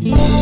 嗯。